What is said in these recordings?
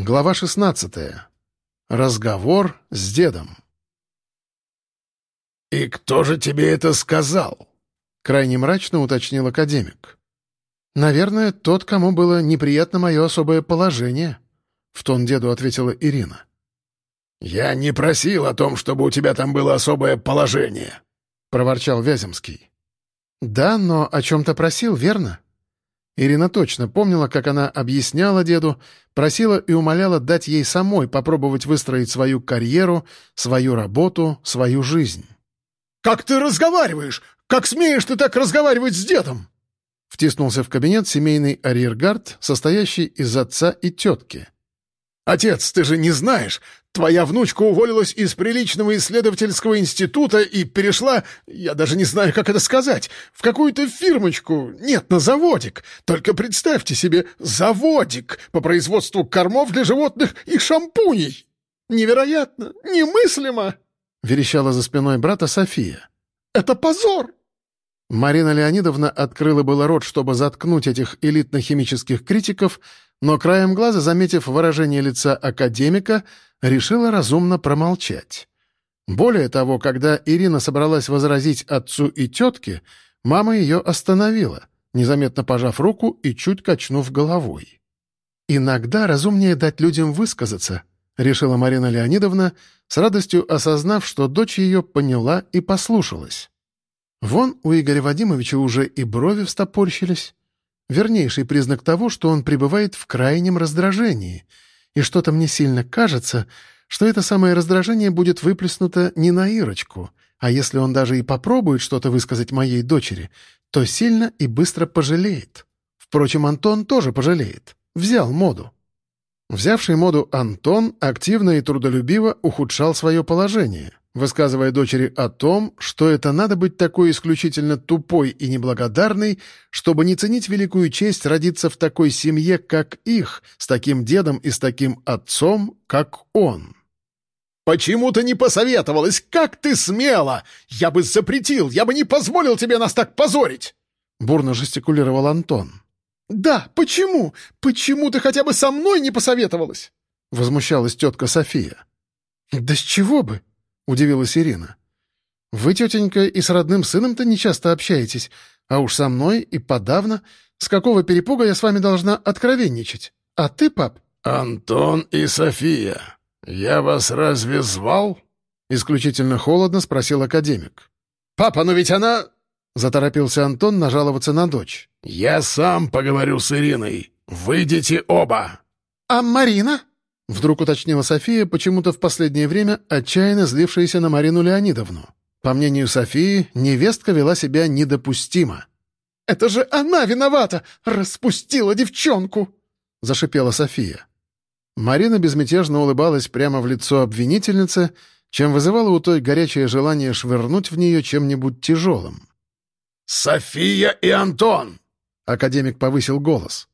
Глава 16. Разговор с дедом. «И кто же тебе это сказал?» — крайне мрачно уточнил академик. «Наверное, тот, кому было неприятно мое особое положение», — в тон деду ответила Ирина. «Я не просил о том, чтобы у тебя там было особое положение», — проворчал Вяземский. «Да, но о чем-то просил, верно?» Ирина точно помнила, как она объясняла деду, просила и умоляла дать ей самой попробовать выстроить свою карьеру, свою работу, свою жизнь. «Как ты разговариваешь? Как смеешь ты так разговаривать с дедом?» Втиснулся в кабинет семейный арьергард, состоящий из отца и тетки. «Отец, ты же не знаешь, твоя внучка уволилась из приличного исследовательского института и перешла, я даже не знаю, как это сказать, в какую-то фирмочку, нет, на заводик. Только представьте себе, заводик по производству кормов для животных и шампуней. Невероятно, немыслимо!» — верещала за спиной брата София. «Это позор!» Марина Леонидовна открыла было рот, чтобы заткнуть этих элитно-химических критиков, но краем глаза, заметив выражение лица академика, решила разумно промолчать. Более того, когда Ирина собралась возразить отцу и тетке, мама ее остановила, незаметно пожав руку и чуть качнув головой. «Иногда разумнее дать людям высказаться», — решила Марина Леонидовна, с радостью осознав, что дочь ее поняла и послушалась. Вон у Игоря Вадимовича уже и брови встопорщились. Вернейший признак того, что он пребывает в крайнем раздражении. И что-то мне сильно кажется, что это самое раздражение будет выплеснуто не на Ирочку, а если он даже и попробует что-то высказать моей дочери, то сильно и быстро пожалеет. Впрочем, Антон тоже пожалеет. Взял моду. Взявший моду Антон активно и трудолюбиво ухудшал свое положение высказывая дочери о том, что это надо быть такой исключительно тупой и неблагодарной, чтобы не ценить великую честь родиться в такой семье, как их, с таким дедом и с таким отцом, как он. «Почему ты не посоветовалась? Как ты смела? Я бы запретил, я бы не позволил тебе нас так позорить!» Бурно жестикулировал Антон. «Да, почему? Почему ты хотя бы со мной не посоветовалась?» Возмущалась тетка София. «Да с чего бы?» Удивилась Ирина. «Вы, тетенька, и с родным сыном-то нечасто общаетесь, а уж со мной и подавно. С какого перепуга я с вами должна откровенничать? А ты, пап?» «Антон и София, я вас разве звал?» Исключительно холодно спросил академик. «Папа, но ведь она...» Заторопился Антон нажаловаться на дочь. «Я сам поговорю с Ириной. Выйдите оба!» «А Марина?» Вдруг уточнила София, почему-то в последнее время отчаянно злившаяся на Марину Леонидовну. По мнению Софии, невестка вела себя недопустимо. «Это же она виновата! Распустила девчонку!» — зашипела София. Марина безмятежно улыбалась прямо в лицо обвинительницы, чем вызывало у той горячее желание швырнуть в нее чем-нибудь тяжелым. «София и Антон!» — академик повысил голос.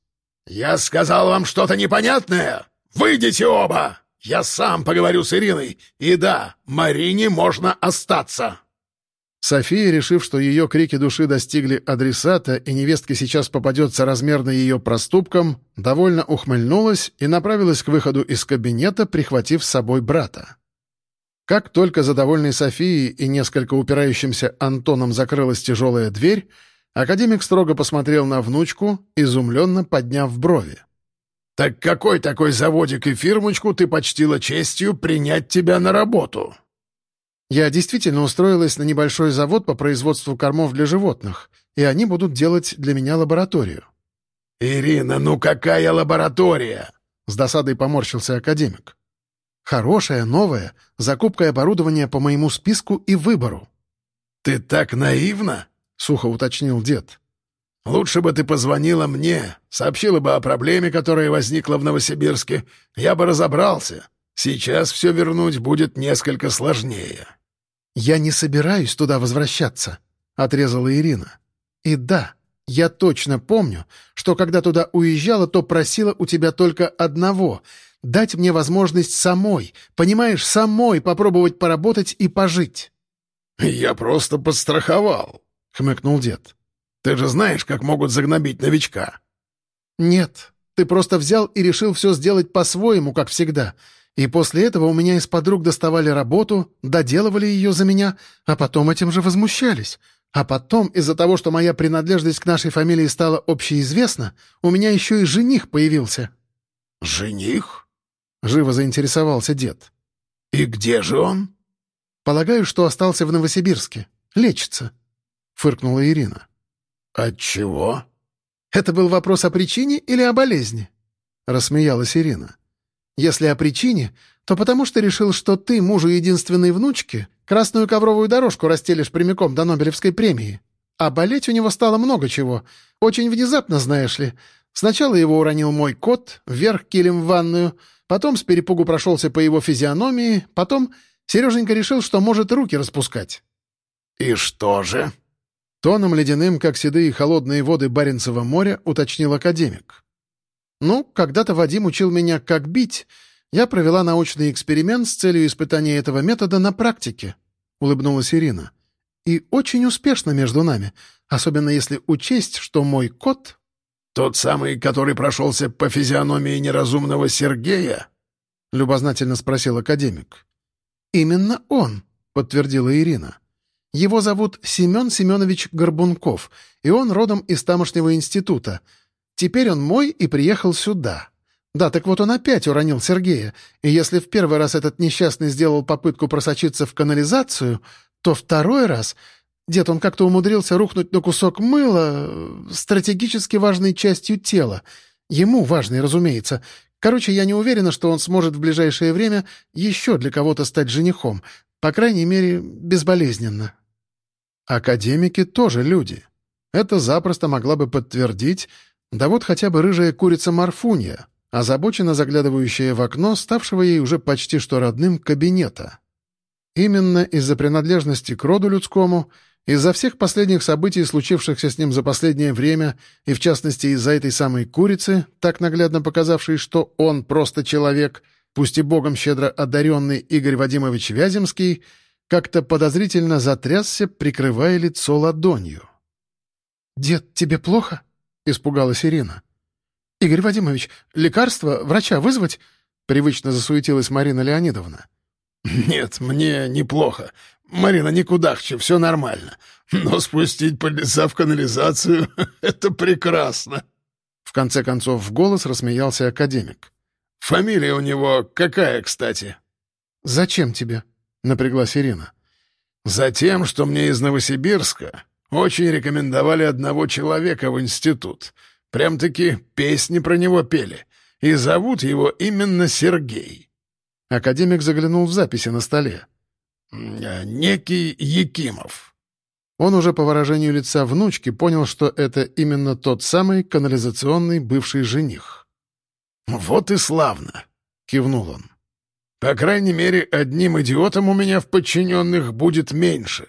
«Я сказал вам что-то непонятное? «Выйдите оба! Я сам поговорю с Ириной. И да, Марине можно остаться!» София, решив, что ее крики души достигли адресата и невестке сейчас попадется размерно ее проступкам, довольно ухмыльнулась и направилась к выходу из кабинета, прихватив с собой брата. Как только за довольной Софией и несколько упирающимся Антоном закрылась тяжелая дверь, академик строго посмотрел на внучку, изумленно подняв брови. «Так какой такой заводик и фирмочку ты почтила честью принять тебя на работу?» «Я действительно устроилась на небольшой завод по производству кормов для животных, и они будут делать для меня лабораторию». «Ирина, ну какая лаборатория?» — с досадой поморщился академик. «Хорошая, новая, закупка оборудования по моему списку и выбору». «Ты так наивна?» — сухо уточнил дед. Лучше бы ты позвонила мне, сообщила бы о проблеме, которая возникла в Новосибирске. Я бы разобрался. Сейчас все вернуть будет несколько сложнее». «Я не собираюсь туда возвращаться», — отрезала Ирина. «И да, я точно помню, что когда туда уезжала, то просила у тебя только одного — дать мне возможность самой, понимаешь, самой попробовать поработать и пожить». «Я просто подстраховал», — хмыкнул дед. Ты же знаешь, как могут загнобить новичка». «Нет», Ты просто взял и решил все сделать по-своему, как всегда. И после этого у меня из подруг доставали работу, доделывали ее за меня, а потом этим же возмущались. А потом, из-за того, что моя принадлежность к нашей фамилии стала общеизвестна, у меня еще и жених появился». «Жених?» — живо заинтересовался дед. «И где же он?» «Полагаю, что остался в Новосибирске. Лечится», — фыркнула Ирина. «От чего?» «Это был вопрос о причине или о болезни?» — рассмеялась Ирина. «Если о причине, то потому что решил, что ты, мужу единственной внучки, красную ковровую дорожку расстелишь прямиком до Нобелевской премии. А болеть у него стало много чего. Очень внезапно, знаешь ли. Сначала его уронил мой кот, вверх килем в ванную, потом с перепугу прошелся по его физиономии, потом Сереженька решил, что может руки распускать». «И что же?» Тоном ледяным, как седые холодные воды Баренцева моря, уточнил академик. «Ну, когда-то Вадим учил меня, как бить. Я провела научный эксперимент с целью испытания этого метода на практике», — улыбнулась Ирина. «И очень успешно между нами, особенно если учесть, что мой кот...» «Тот самый, который прошелся по физиономии неразумного Сергея?» — любознательно спросил академик. «Именно он», — подтвердила Ирина. Его зовут Семен Семенович Горбунков, и он родом из тамошнего института. Теперь он мой и приехал сюда. Да, так вот он опять уронил Сергея, и если в первый раз этот несчастный сделал попытку просочиться в канализацию, то второй раз... Дед, он как-то умудрился рухнуть на кусок мыла, стратегически важной частью тела. Ему важной, разумеется. Короче, я не уверена, что он сможет в ближайшее время еще для кого-то стать женихом. По крайней мере, безболезненно. Академики тоже люди. Это запросто могла бы подтвердить, да вот хотя бы рыжая курица Марфунья, озабоченно заглядывающая в окно, ставшего ей уже почти что родным кабинета. Именно из-за принадлежности к роду людскому, из-за всех последних событий, случившихся с ним за последнее время, и в частности из-за этой самой курицы, так наглядно показавшей, что он просто человек, пусть и богом щедро одаренный Игорь Вадимович Вяземский — как-то подозрительно затрясся, прикрывая лицо ладонью. «Дед, тебе плохо?» — испугалась Ирина. «Игорь Вадимович, лекарство, врача вызвать?» — привычно засуетилась Марина Леонидовна. «Нет, мне неплохо. Марина, не кудахче, все нормально. Но спустить подлеца в канализацию — это прекрасно!» В конце концов в голос рассмеялся академик. «Фамилия у него какая, кстати?» «Зачем тебе?» Напряглась Ирина. «Затем, что мне из Новосибирска очень рекомендовали одного человека в институт. Прям-таки песни про него пели. И зовут его именно Сергей». Академик заглянул в записи на столе. «Некий Якимов». Он уже по выражению лица внучки понял, что это именно тот самый канализационный бывший жених. «Вот и славно!» — кивнул он. По крайней мере, одним идиотом у меня в подчиненных будет меньше.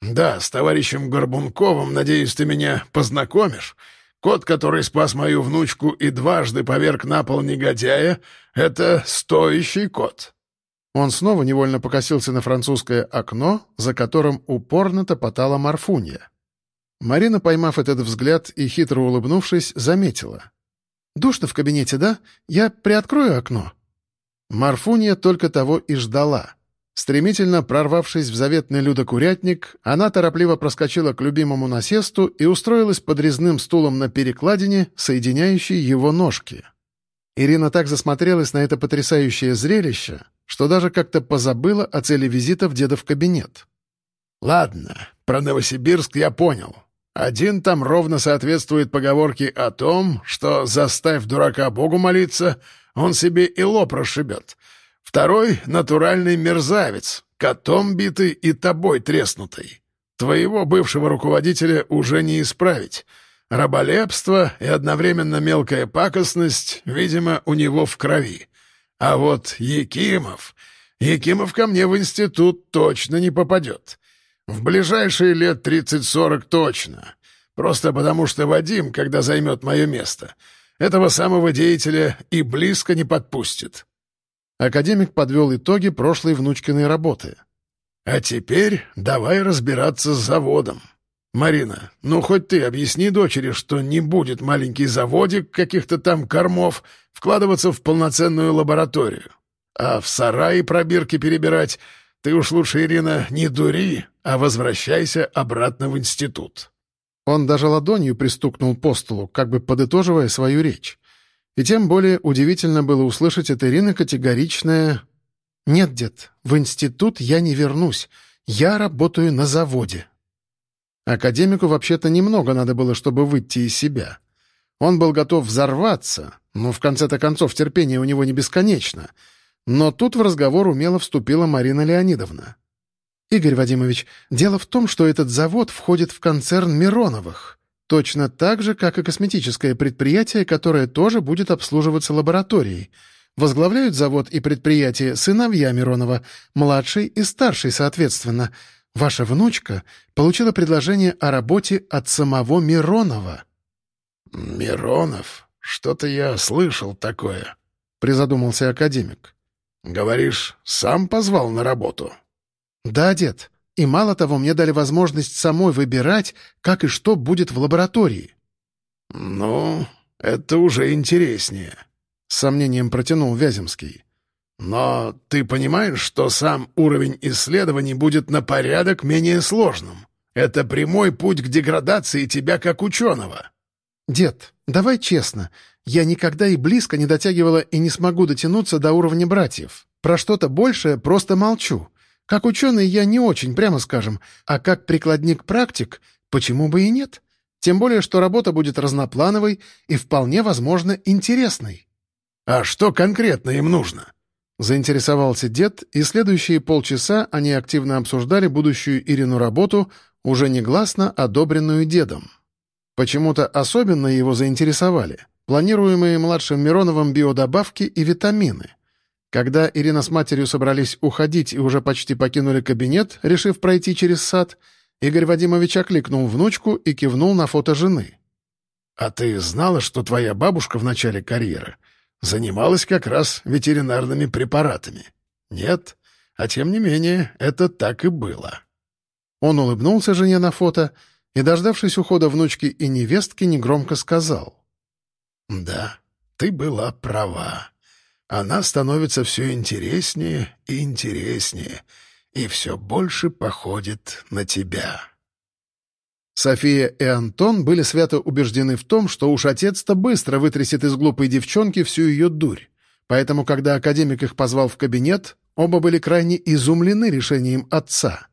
Да, с товарищем Горбунковым, надеюсь, ты меня познакомишь. Кот, который спас мою внучку и дважды поверг на пол негодяя, — это стоящий кот». Он снова невольно покосился на французское окно, за которым упорно топотала Марфунья. Марина, поймав этот взгляд и хитро улыбнувшись, заметила. «Душно в кабинете, да? Я приоткрою окно». Марфуния только того и ждала. Стремительно прорвавшись в заветный людокурятник, она торопливо проскочила к любимому насесту и устроилась под резным стулом на перекладине, соединяющей его ножки. Ирина так засмотрелась на это потрясающее зрелище, что даже как-то позабыла о цели визита в деда в кабинет. «Ладно, про Новосибирск я понял. Один там ровно соответствует поговорке о том, что «заставь дурака Богу молиться», он себе и лоб расшибет. Второй — натуральный мерзавец, котом битый и тобой треснутый. Твоего бывшего руководителя уже не исправить. Раболепство и одновременно мелкая пакостность, видимо, у него в крови. А вот Якимов... Якимов ко мне в институт точно не попадет. В ближайшие лет тридцать-сорок точно. Просто потому, что Вадим, когда займет мое место, этого самого деятеля и близко не подпустит. Академик подвел итоги прошлой внучкиной работы. «А теперь давай разбираться с заводом», — «Марина, ну хоть ты объясни дочери, что не будет маленький заводик каких-то там кормов вкладываться в полноценную лабораторию. А в сарае пробирки перебирать ты уж лучше, Ирина, не дури, а возвращайся обратно в институт». Он даже ладонью пристукнул по столу, как бы подытоживая свою речь. И тем более удивительно было услышать от Ирины категоричное «Нет, дед, в институт я не вернусь. Я работаю на заводе». Академику вообще-то немного надо было, чтобы выйти из себя. Он был готов взорваться, но в конце-то концов терпение у него не бесконечно. Но тут в разговор умело вступила Марина Леонидовна. «Игорь Вадимович, дело в том, что этот завод входит в концерн Мироновых. Точно так же, как и косметическое предприятие, которое тоже будет обслуживаться лабораторией. Возглавляют завод и предприятие сыновья Миронова, младший и старший, соответственно — Ваша внучка получила предложение о работе от самого Миронова». «Миронов? Что-то я слышал такое», — призадумался академик. «Говоришь, сам позвал на работу?» «Да, дед. И мало того, мне дали возможность самой выбирать, как и что будет в лаборатории». «Ну, это уже интереснее», — с сомнением протянул Вяземский. Но ты понимаешь, что сам уровень исследований будет на порядок менее сложным. Это прямой путь к деградации тебя как ученого. Дед, давай честно. Я никогда и близко не дотягивала и не смогу дотянуться до уровня братьев. Про что-то большее просто молчу. Как ученый я не очень, прямо скажем, а как прикладник-практик, почему бы и нет? Тем более, что работа будет разноплановой и вполне, возможно, интересной. А что конкретно им нужно? Заинтересовался дед, и следующие полчаса они активно обсуждали будущую Ирину работу, уже негласно одобренную дедом. Почему-то особенно его заинтересовали планируемые младшим Мироновым биодобавки и витамины. Когда Ирина с матерью собрались уходить и уже почти покинули кабинет, решив пройти через сад, Игорь Вадимович окликнул внучку и кивнул на фото жены. «А ты знала, что твоя бабушка в начале карьеры занималась как раз ветеринарными препаратами. Нет, а тем не менее, это так и было. Он улыбнулся жене на фото и, дождавшись ухода внучки и невестки, негромко сказал. «Да, ты была права. Она становится все интереснее и интереснее, и все больше походит на тебя». София и Антон были свято убеждены в том, что уж отец-то быстро вытрясет из глупой девчонки всю ее дурь. Поэтому, когда академик их позвал в кабинет, оба были крайне изумлены решением отца.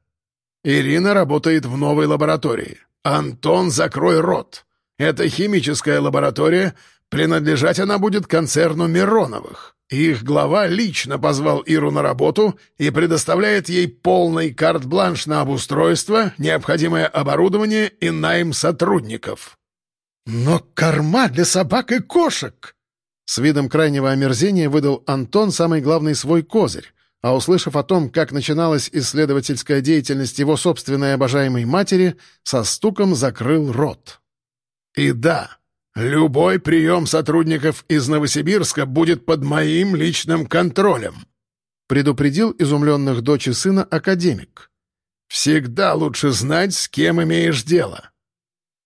«Ирина работает в новой лаборатории. Антон, закрой рот. Это химическая лаборатория, принадлежать она будет концерну Мироновых. Их глава лично позвал Иру на работу и предоставляет ей полный карт-бланш на обустройство, необходимое оборудование и найм сотрудников. «Но корма для собак и кошек!» С видом крайнего омерзения выдал Антон самый главный свой козырь, а услышав о том, как начиналась исследовательская деятельность его собственной обожаемой матери, со стуком закрыл рот. «И да, Любой прием сотрудников из Новосибирска будет под моим личным контролем», предупредил изумленных дочь и сына академик. «Всегда лучше знать, с кем имеешь дело».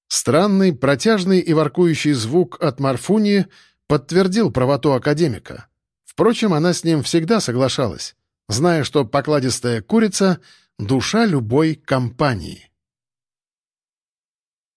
Странный, протяжный и воркующий звук от Марфуни подтвердил правоту академика. Впрочем, она с ним всегда соглашалась, зная, что покладистая курица — душа любой компании.